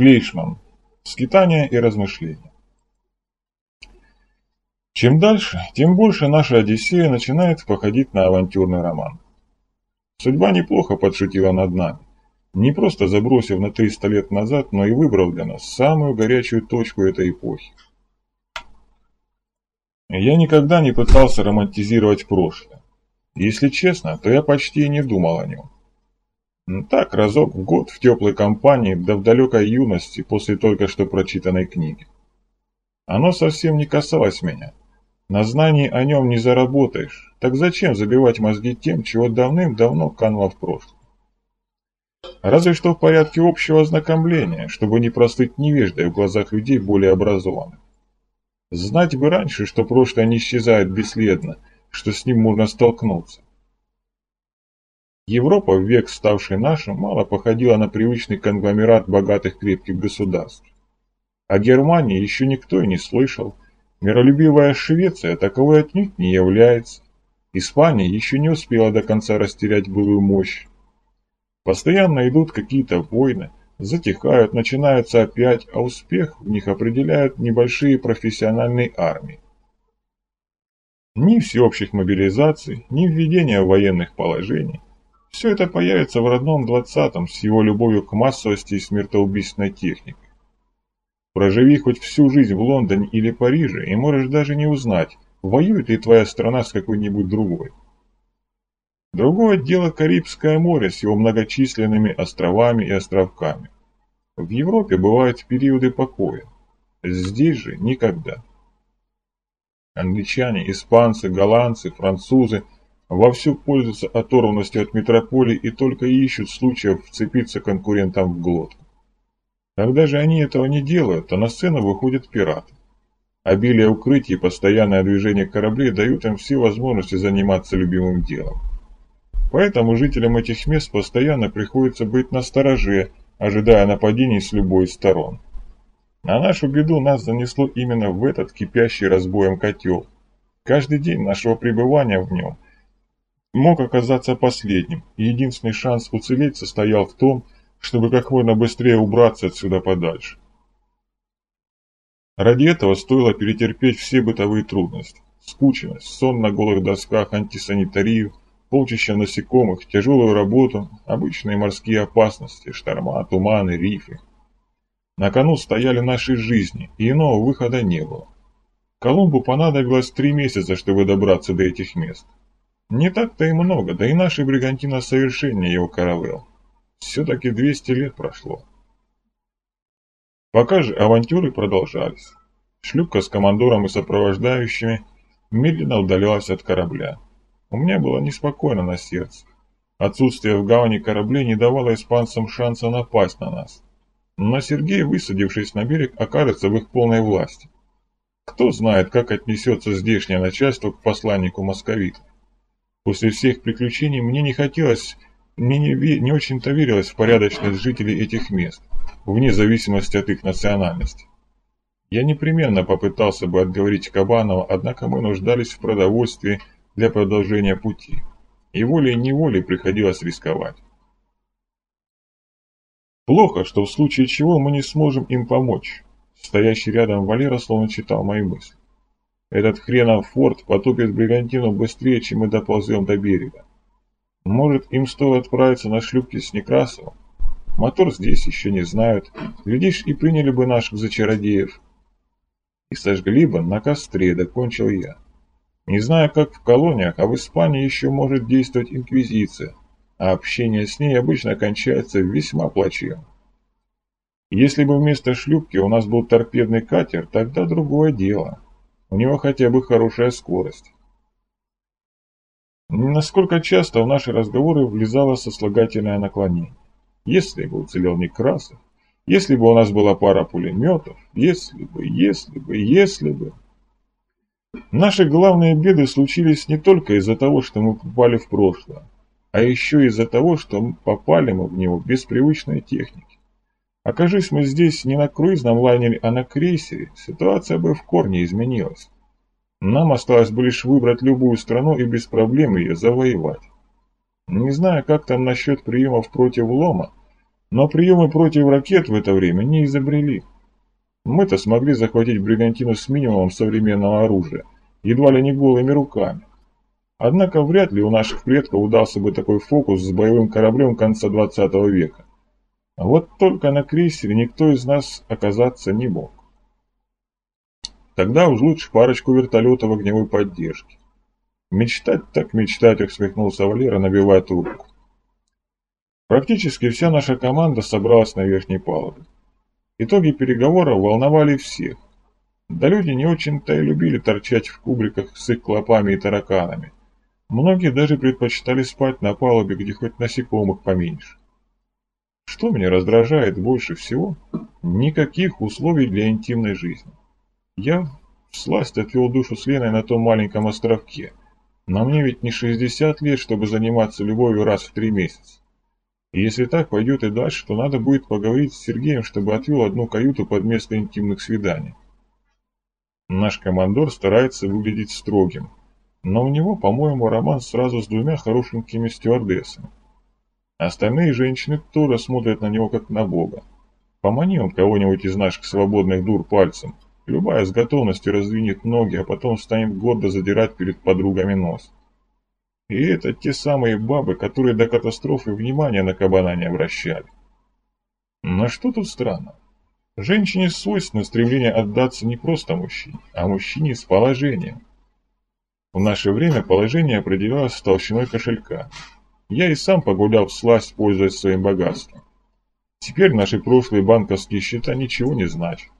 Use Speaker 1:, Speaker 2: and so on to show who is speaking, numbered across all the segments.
Speaker 1: Клейшман. Скитания и размышления. Чем дальше, тем больше наша Одиссея начинает походить на авантюрный роман. Судьба неплохо подшутила над нами, не просто забросив на 300 лет назад, но и выбрал для нас самую горячую точку этой эпохи. Я никогда не пытался романтизировать прошлое. Если честно, то я почти не думал о нем. Ну, так, разок в год в теплой компании, да в далекой юности, после только что прочитанной книги. Оно совсем не касалось меня. На знании о нем не заработаешь, так зачем забивать мозги тем, чего давным-давно кануло в прошлом? Разве что в порядке общего ознакомления, чтобы не простыть невеждой в глазах людей более образованных. Знать бы раньше, что прошлое не исчезает бесследно, что с ним можно столкнуться. Европа, в век ставший нашим, мало походила на привычный конгломерат богатых крепких государств. О Германии еще никто и не слышал. Миролюбивая Швеция таковой отнюдь не является. Испания еще не успела до конца растерять былую мощь. Постоянно идут какие-то войны, затихают, начинаются опять, а успех в них определяют небольшие профессиональные армии. Ни всеобщих мобилизаций, ни введения военных положений. Все это появится в родном двадцатом с его любовью к массовости и смертоубийственной технике. Проживи хоть всю жизнь в Лондоне или Париже, и можешь даже не узнать, воюет ли твоя страна с какой-нибудь другой. Другое дело Карибское море с его многочисленными островами и островками. В Европе бывают периоды покоя. Здесь же никогда. Англичане, испанцы, голландцы, французы вовсю пользуются оторванностью от метрополии и только ищут случаев вцепиться конкурентам в глотку. Когда же они этого не делают, то на сцену выходят пираты. Обилие укрытий и постоянное движение кораблей дают им все возможности заниматься любимым делом. Поэтому жителям этих мест постоянно приходится быть настороже, ожидая нападений с любой из сторон. На нашу беду нас занесло именно в этот кипящий разбоем котел. Каждый день нашего пребывания в нем мог оказаться последним, и единственный шанс уцелеть состоял в том, чтобы как можно быстрее убраться отсюда подальше. Ради этого стоило перетерпеть все бытовые трудности. Скученность, сон на голых досках, антисанитарию, полчища насекомых, тяжелую работу, обычные морские опасности, шторма, туманы, рифы. На кону стояли наши жизни, и иного выхода не было. Колумбу понадобилось три месяца, чтобы добраться до этих мест. Не так-то и много, да и наши бригантина совершеннее его каравелл. Все-таки 200 лет прошло. Пока же авантюры продолжались. Шлюпка с командором и сопровождающими медленно удалялась от корабля. У меня было неспокойно на сердце. Отсутствие в гавани кораблей не давало испанцам шанса напасть на нас. Но Сергей, высадившись на берег, окажется в их полной власти. Кто знает, как отнесется здешнее начальство к посланнику московита. После всех приключений мне не хотелось, мне не, не очень-то верилось в порядочность жителей этих мест, вне зависимости от их национальности. Я непременно попытался бы отговорить Кабанова, однако мы нуждались в продовольствии для продолжения пути, и волей-неволей приходилось рисковать. Плохо, что в случае чего мы не сможем им помочь. Стоящий рядом Валера словно читал мои мысли. Этот хренов форт потопит бригантину быстрее, чем мы доползем до берега. Может, им стоит отправиться на шлюпке с Некрасовым? Мотор здесь еще не знают. Глядишь, и приняли бы наших за чародеев. И сожгли бы на костре, докончил я. Не знаю, как в колониях, а в Испании еще может действовать инквизиция, а общение с ней обычно кончается весьма плачевно. Если бы вместо шлюпки у нас был торпедный катер, тогда другое дело. У него хотя бы хорошая скорость. Насколько часто в наши разговоры влезало сослагательное наклонение. Если бы уцелел Некрасов, если бы у нас была пара пулеметов, если бы, если бы, если бы... Наши главные беды случились не только из-за того, что мы попали в прошлое, а еще из-за того, что попали мы в него без привычной техники. Окажись мы здесь не на круизном лайнере, а на крейсере, ситуация бы в корне изменилась. Нам осталось бы лишь выбрать любую страну и без проблем ее завоевать. Не знаю, как там насчет приемов против лома, Но приемы против ракет в это время не изобрели. Мы-то смогли захватить бригантину с минимумом современного оружия, едва ли не голыми руками. Однако вряд ли у наших предков удался бы такой фокус с боевым кораблем конца 20 века. А вот только на крейсере никто из нас оказаться не мог. Тогда уж лучше парочку вертолетов огневой поддержки. Мечтать так мечтать, усмехнулся Валера, набивая трубку. Практически вся наша команда собралась на верхней палубе. Итоги переговоров волновали всех. Да люди не очень-то и любили торчать в кубриках с их клопами и тараканами. Многие даже предпочитали спать на палубе, где хоть насекомых поменьше. Что меня раздражает больше всего? Никаких условий для интимной жизни. Я в сласть отвел душу с Леной на том маленьком островке. Но мне ведь не 60 лет, чтобы заниматься любовью раз в три месяца. И если так пойдет и дальше, то надо будет поговорить с Сергеем, чтобы отвел одну каюту под место интимных свиданий. Наш командор старается выглядеть строгим, но у него, по-моему, роман сразу с двумя хорошенькими стюардессами. Остальные женщины тоже смотрят на него как на бога. Помани он кого-нибудь из наших свободных дур пальцем, любая с готовностью раздвинет ноги, а потом станет гордо задирать перед подругами нос. И это те самые бабы, которые до катастрофы внимания на кабана не обращали. Но что тут странно? Женщине свойственно стремление отдаться не просто мужчине, а мужчине с положением. В наше время положение определялось толщиной кошелька. Я и сам погулял в сласть, пользуясь своим богатством. Теперь наши прошлые банковские счета ничего не значат.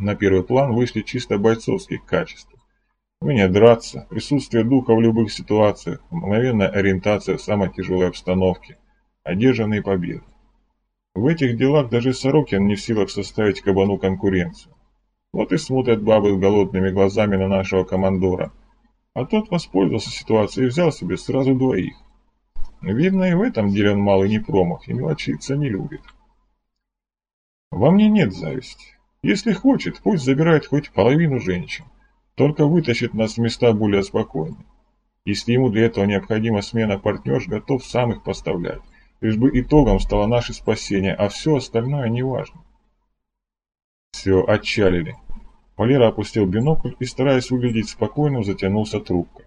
Speaker 1: На первый план вышли чисто бойцовские качества. Умение драться, присутствие духа в любых ситуациях, мгновенная ориентация в самой тяжелой обстановке, одержанные победы. В этих делах даже Сорокин не в силах составить кабану конкуренцию. Вот и смотрят бабы с голодными глазами на нашего командора. А тот воспользовался ситуацией и взял себе сразу двоих. Видно, и в этом деле он малый не промах, и мелочиться не любит. Во мне нет зависти. Если хочет, пусть забирает хоть половину женщин. Только вытащит нас с места более спокойно. Если ему для этого необходима смена партнерш, готов сам их поставлять. Лишь бы итогом стало наше спасение, а все остальное неважно. Все, отчалили. Валера опустил бинокль и, стараясь выглядеть спокойным, затянулся трубкой.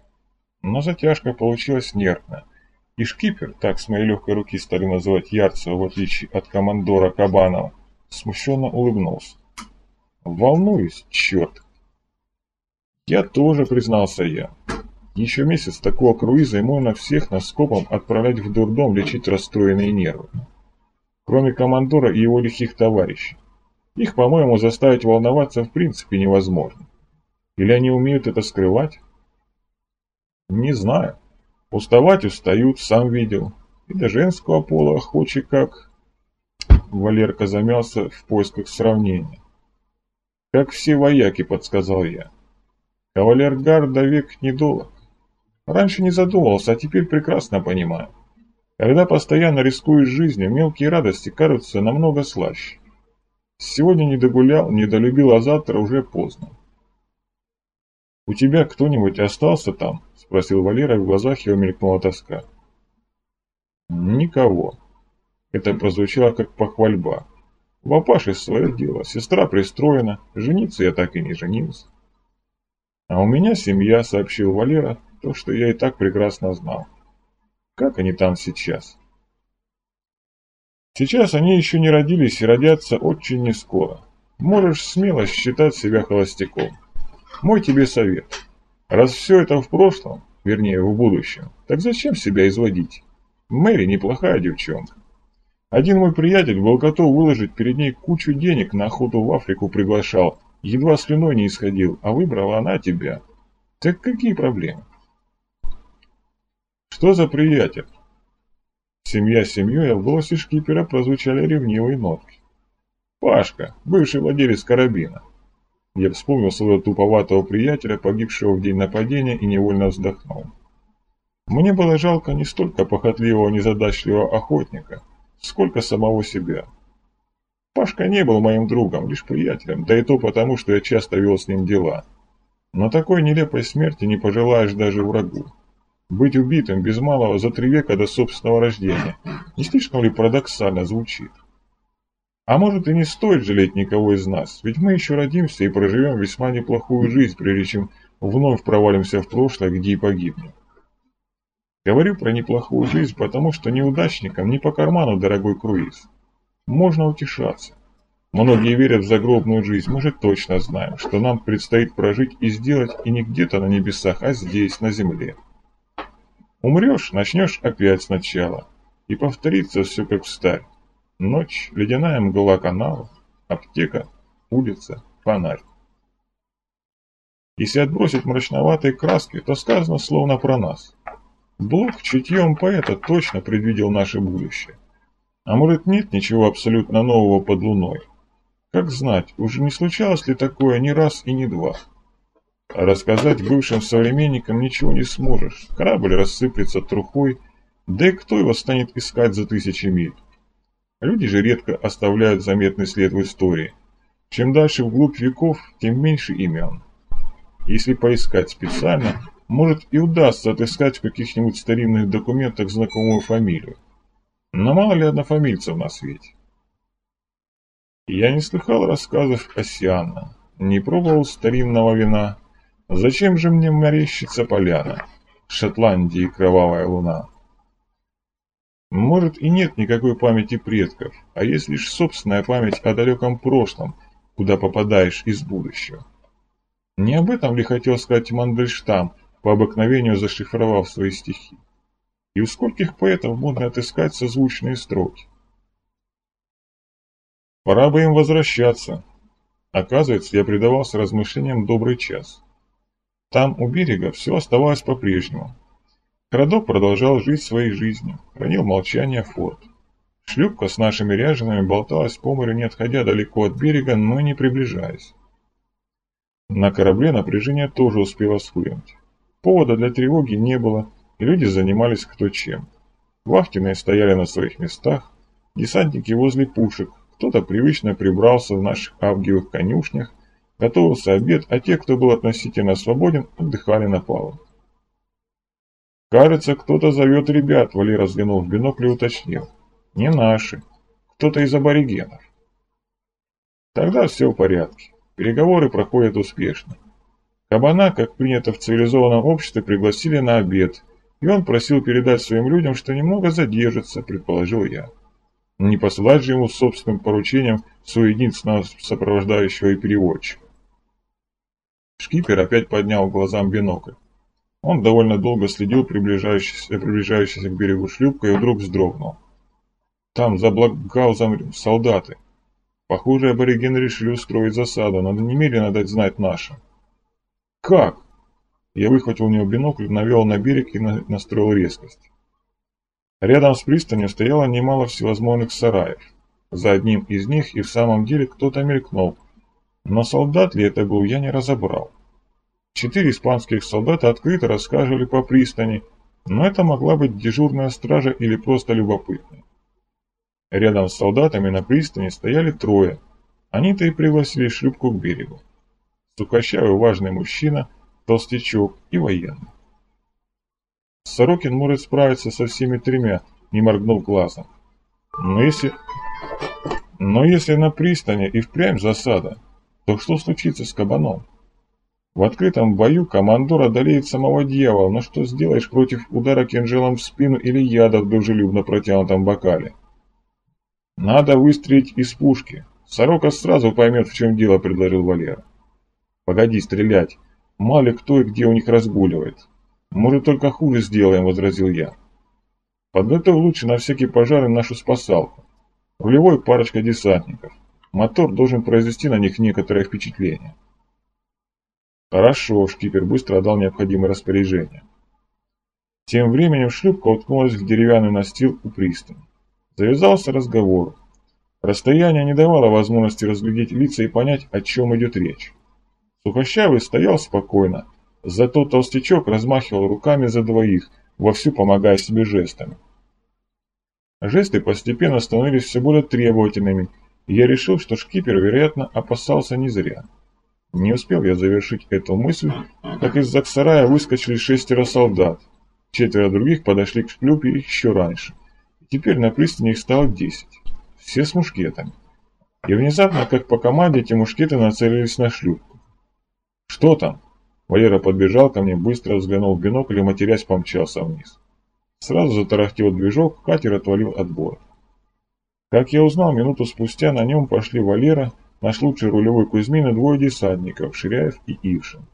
Speaker 1: Но затяжка получилась нервная. И шкипер, так с моей легкой руки стали называть Ярцева, в отличие от командора Кабанова, смущенно улыбнулся. Волнуюсь, черт. Я тоже, признался я. Еще месяц такого круиза и можно всех на скопом отправлять в дурдом лечить расстроенные нервы. Кроме командора и его лихих товарищей. Их, по-моему, заставить волноваться в принципе невозможно. Или они умеют это скрывать? Не знаю. Уставать устают, сам видел. И до женского пола охочи как... Валерка замялся в поисках сравнения. «Как все вояки», — подсказал я. «Кавалергарда век недолг. Раньше не задумывался, а теперь прекрасно понимаю. Когда постоянно рискуешь жизнью, мелкие радости кажутся намного слаще. Сегодня не догулял, не долюбил, а завтра уже поздно. «У тебя кто-нибудь остался там?» – спросил Валера, в глазах его мелькнула тоска. «Никого». Это прозвучало как похвальба. У папаши свое дело, сестра пристроена, жениться я так и не женился. А у меня семья, сообщил Валера, то, что я и так прекрасно знал. Как они там сейчас? Сейчас они еще не родились и родятся очень нескоро. Можешь смело считать себя холостяком. Мой тебе совет. Раз все это в прошлом, вернее в будущем, так зачем себя изводить? Мэри неплохая девчонка. Один мой приятель был готов выложить перед ней кучу денег, на охоту в Африку приглашал, едва слюной не исходил, а выбрала она тебя. Так какие проблемы? Что за приятель? Семья семьей, а в голосе шкипера прозвучали ревнивые нотки. Пашка, бывший владелец карабина. Я вспомнил своего туповатого приятеля, погибшего в день нападения, и невольно вздохнул. Мне было жалко не столько похотливого незадачливого охотника, сколько самого себя. Пашка не был моим другом, лишь приятелем, да и то потому, что я часто вел с ним дела. Но такой нелепой смерти не пожелаешь даже врагу. Быть убитым без малого за три века до собственного рождения. Не слишком ли парадоксально звучит? А может и не стоит жалеть никого из нас, ведь мы еще родимся и проживем весьма неплохую жизнь, прежде чем вновь провалимся в прошлое, где и погибнем. Говорю про неплохую жизнь, потому что неудачникам не по карману дорогой круиз. Можно утешаться. Многие верят в загробную жизнь, мы же точно знаем, что нам предстоит прожить и сделать и не где-то на небесах, а здесь, на земле. Умрешь, начнешь опять сначала, и повторится все как в старь. Ночь, ледяная мгла канала, аптека, улица, фонарь. Если отбросить мрачноватые краски, то сказано словно про нас. Блок чутьем поэта точно предвидел наше будущее. А может нет ничего абсолютно нового под луной? Как знать, уже не случалось ли такое ни раз и ни два? А рассказать бывшим современникам ничего не сможешь. Корабль рассыплется трухой, да и кто его станет искать за тысячи миль? Люди же редко оставляют заметный след в истории. Чем дальше вглубь веков, тем меньше имен. Если поискать специально, может и удастся отыскать в каких-нибудь старинных документах знакомую фамилию. Но мало ли однофамильцев на свете. Я не слыхал рассказов о Сианна, не пробовал старинного вина, Зачем же мне мерещится поляна, Шотландии кровавая луна? Может и нет никакой памяти предков, а есть лишь собственная память о далеком прошлом, куда попадаешь из будущего. Не об этом ли хотел сказать Мандельштам, по обыкновению зашифровав свои стихи? И у скольких поэтов можно отыскать созвучные строки? Пора бы им возвращаться. Оказывается, я предавался размышлениям добрый час. Там, у берега, все оставалось по-прежнему. Городок продолжал жить своей жизнью, хранил молчание форт. Шлюпка с нашими ряжеными болталась по морю, не отходя далеко от берега, но не приближаясь. На корабле напряжение тоже успело схлынуть. Повода для тревоги не было, люди занимались кто чем. Вахтенные стояли на своих местах, десантники возле пушек, кто-то привычно прибрался в наших авгиевых конюшнях, Готовился обед, а те, кто был относительно свободен, отдыхали на палубе. «Кажется, кто-то зовет ребят», — Валера взглянул в бинокль и уточнил. «Не наши. Кто-то из аборигенов». Тогда все в порядке. Переговоры проходят успешно. Кабана, как принято в цивилизованном обществе, пригласили на обед, и он просил передать своим людям, что немного задержится, предположил я. Не посылать же ему собственным поручением своего единственного сопровождающего и переводчика. Шкипер опять поднял глазам бинокль. Он довольно долго следил приближающийся, приближающийся к берегу шлюпка и вдруг вздрогнул. Там, за Блокгаузом, солдаты. Похоже, аборигены решили устроить засаду, надо немедленно дать знать нашим. Как? Я выхватил у него бинокль, навел на берег и на настроил резкость. Рядом с пристанью стояло немало всевозможных сараев. За одним из них и в самом деле кто-то мелькнул, но солдат ли это был, я не разобрал. Четыре испанских солдата открыто рассказывали по пристани, но это могла быть дежурная стража или просто любопытные. Рядом с солдатами на пристани стояли трое. Они-то и пригласили шлюпку к берегу. Сухощавый важный мужчина, толстячок и военный. Сорокин может справиться со всеми тремя, не моргнув глазом. Но если... Но если на пристани и впрямь засада, то что случится с кабаном? В открытом бою командор одолеет самого дьявола, но что сделаешь против удара кинжалом в спину или яда в дружелюбно протянутом бокале? Надо выстрелить из пушки. Сорока сразу поймет, в чем дело, предложил Валера. Погоди стрелять. Мало кто и где у них разгуливает. Может, только хуже сделаем, возразил я. Подготовь лучше на всякий пожар нашу спасалку. Рулевой парочка десантников. Мотор должен произвести на них некоторое впечатление. Хорошо, шкипер быстро отдал необходимое распоряжение. Тем временем шлюпка уткнулась в деревянный настил у пристани. Завязался разговор. Расстояние не давало возможности разглядеть лица и понять, о чем идет речь. Сухощавый стоял спокойно, зато толстячок размахивал руками за двоих, вовсю помогая себе жестами. Жесты постепенно становились все более требовательными, я решил, что шкипер, вероятно, опасался не зря. Не успел я завершить эту мысль, как из-за сарая выскочили шестеро солдат. Четверо других подошли к шлюпе еще раньше. Теперь на пристани их стало десять. Все с мушкетами. И внезапно, как по команде, эти мушкеты нацелились на шлюпку. «Что там?» Валера подбежал ко мне, быстро взглянул в бинокль и, матерясь, помчался вниз. Сразу затарахтел движок, катер отвалил от борта. Как я узнал, минуту спустя на нем пошли Валера, наш лучший рулевой Кузьмин двое десантников, Ширяев и Ившин.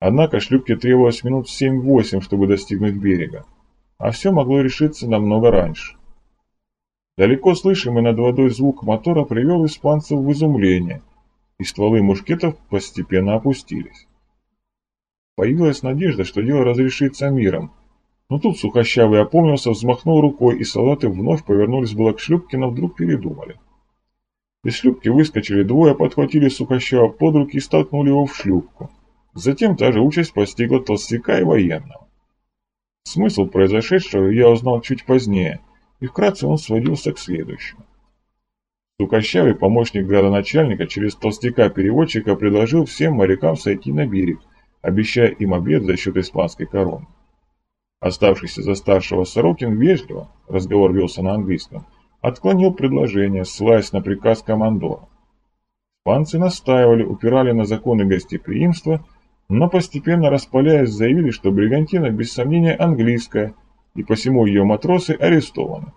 Speaker 1: Однако шлюпке требовалось минут 7-8, чтобы достигнуть берега, а все могло решиться намного раньше. Далеко слышимый над водой звук мотора привел испанцев в изумление, и стволы мушкетов постепенно опустились. Появилась надежда, что дело разрешится миром, но тут сухощавый опомнился, взмахнул рукой, и солдаты вновь повернулись было к шлюпке, но вдруг передумали. Из шлюпки выскочили двое, подхватили сухощава под руки и столкнули его в шлюпку. Затем та же участь постигла толстяка и военного. Смысл произошедшего я узнал чуть позднее, и вкратце он сводился к следующему. Сукощавый помощник градоначальника через толстяка-переводчика предложил всем морякам сойти на берег, обещая им обед за счет испанской короны. Оставшийся за старшего Сорокин вежливо, разговор велся на английском, отклонил предложение, ссылаясь на приказ командора. Испанцы настаивали, упирали на законы гостеприимства – но постепенно распаляясь заявили, что бригантина без сомнения английская, и посему ее матросы арестованы.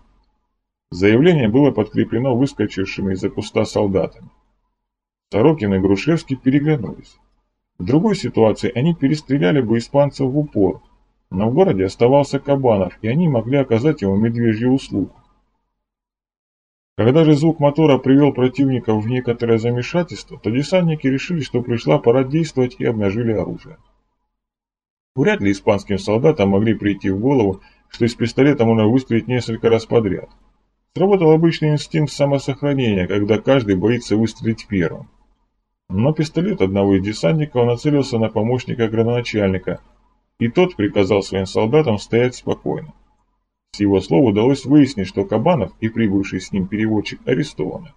Speaker 1: Заявление было подкреплено выскочившими из-за куста солдатами. Сорокин и Грушевский переглянулись. В другой ситуации они перестреляли бы испанцев в упор, но в городе оставался Кабанов, и они могли оказать ему медвежью услугу. Когда же звук мотора привел противников в некоторое замешательство, то десантники решили, что пришла пора действовать и обнажили оружие. Вряд ли испанским солдатам могли прийти в голову, что из пистолета можно выстрелить несколько раз подряд. Сработал обычный инстинкт самосохранения, когда каждый боится выстрелить первым. Но пистолет одного из десантников нацелился на помощника градоначальника, и тот приказал своим солдатам стоять спокойно. С его слов удалось выяснить, что Кабанов и прибывший с ним переводчик арестованы.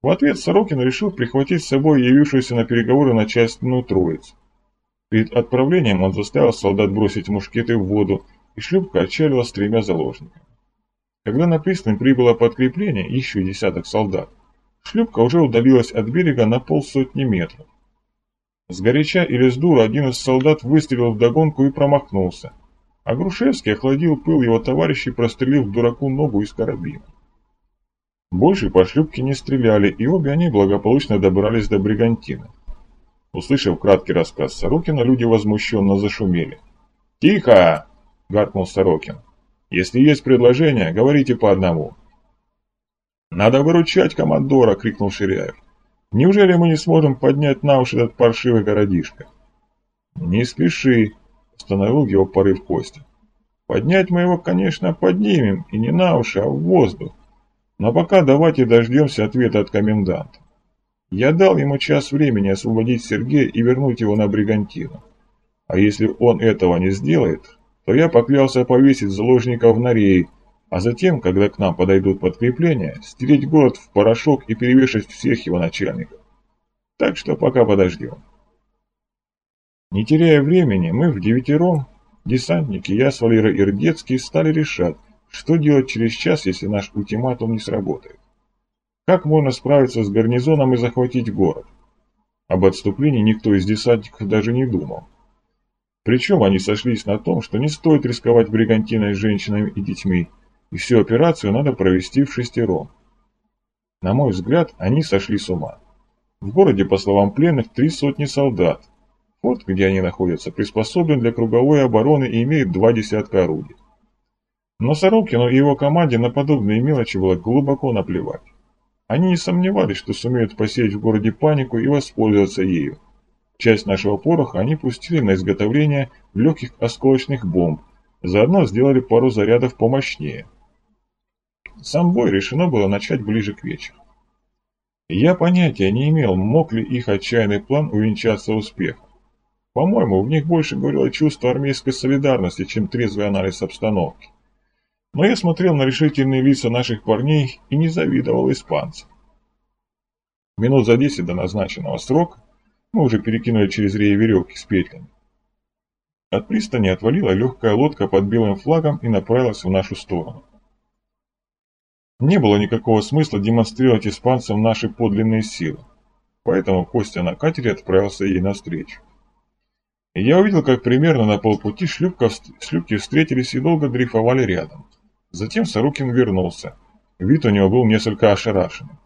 Speaker 1: В ответ Сорокин решил прихватить с собой явившуюся на переговоры начальственную троицу. Перед отправлением он заставил солдат бросить мушкеты в воду, и шлюпка отчалила с тремя заложниками. Когда на пристань прибыло подкрепление, еще десяток солдат, шлюпка уже удалилась от берега на полсотни метров. Сгоряча или с дура один из солдат выстрелил в догонку и промахнулся – а Грушевский охладил пыл его товарищей, прострелив дураку ногу из карабина. Больше по шлюпке не стреляли, и обе они благополучно добрались до Бригантины. Услышав краткий рассказ Сорокина, люди возмущенно зашумели. «Тихо!» – гаркнул Сорокин. «Если есть предложение, говорите по одному». «Надо выручать командора!» – крикнул Ширяев. «Неужели мы не сможем поднять на уши этот паршивый городишко?» «Не спеши!» Остановил его порыв Костя. Поднять мы его, конечно, поднимем, и не на уши, а в воздух. Но пока давайте дождемся ответа от коменданта. Я дал ему час времени освободить Сергея и вернуть его на Бригантину. А если он этого не сделает, то я поклялся повесить заложников на рей, а затем, когда к нам подойдут подкрепления, стереть город в порошок и перевешать всех его начальников. Так что пока подождем. Не теряя времени, мы в девятером, десантники, я с Валерой Ирдецкий, стали решать, что делать через час, если наш ультиматум не сработает. Как можно справиться с гарнизоном и захватить город? Об отступлении никто из десантников даже не думал. Причем они сошлись на том, что не стоит рисковать бригантиной с женщинами и детьми, и всю операцию надо провести в шестером. На мой взгляд, они сошли с ума. В городе, по словам пленных, три сотни солдат, Форт, где они находятся, приспособлен для круговой обороны и имеет два десятка орудий. Но Сорокину и его команде на подобные мелочи было глубоко наплевать. Они не сомневались, что сумеют посеять в городе панику и воспользоваться ею. Часть нашего пороха они пустили на изготовление легких осколочных бомб, заодно сделали пару зарядов помощнее. Сам бой решено было начать ближе к вечеру. Я понятия не имел, мог ли их отчаянный план увенчаться успехом. По-моему, в них больше говорило чувство армейской солидарности, чем трезвый анализ обстановки. Но я смотрел на решительные лица наших парней и не завидовал испанцам. Минут за десять до назначенного срока мы уже перекинули через реи веревки с петлями. От пристани отвалила легкая лодка под белым флагом и направилась в нашу сторону. Не было никакого смысла демонстрировать испанцам наши подлинные силы, поэтому Костя на катере отправился ей навстречу. Я увидел, как примерно на полпути шлюпка, шлюпки встретились и долго дрейфовали рядом. Затем Сорокин вернулся. Вид у него был несколько ошарашенный.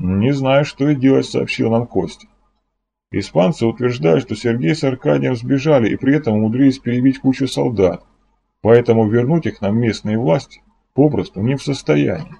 Speaker 1: «Не знаю, что и делать», — сообщил нам Костя. Испанцы утверждают, что Сергей с Аркадием сбежали и при этом умудрились перебить кучу солдат, поэтому вернуть их нам местные власти попросту не в состоянии.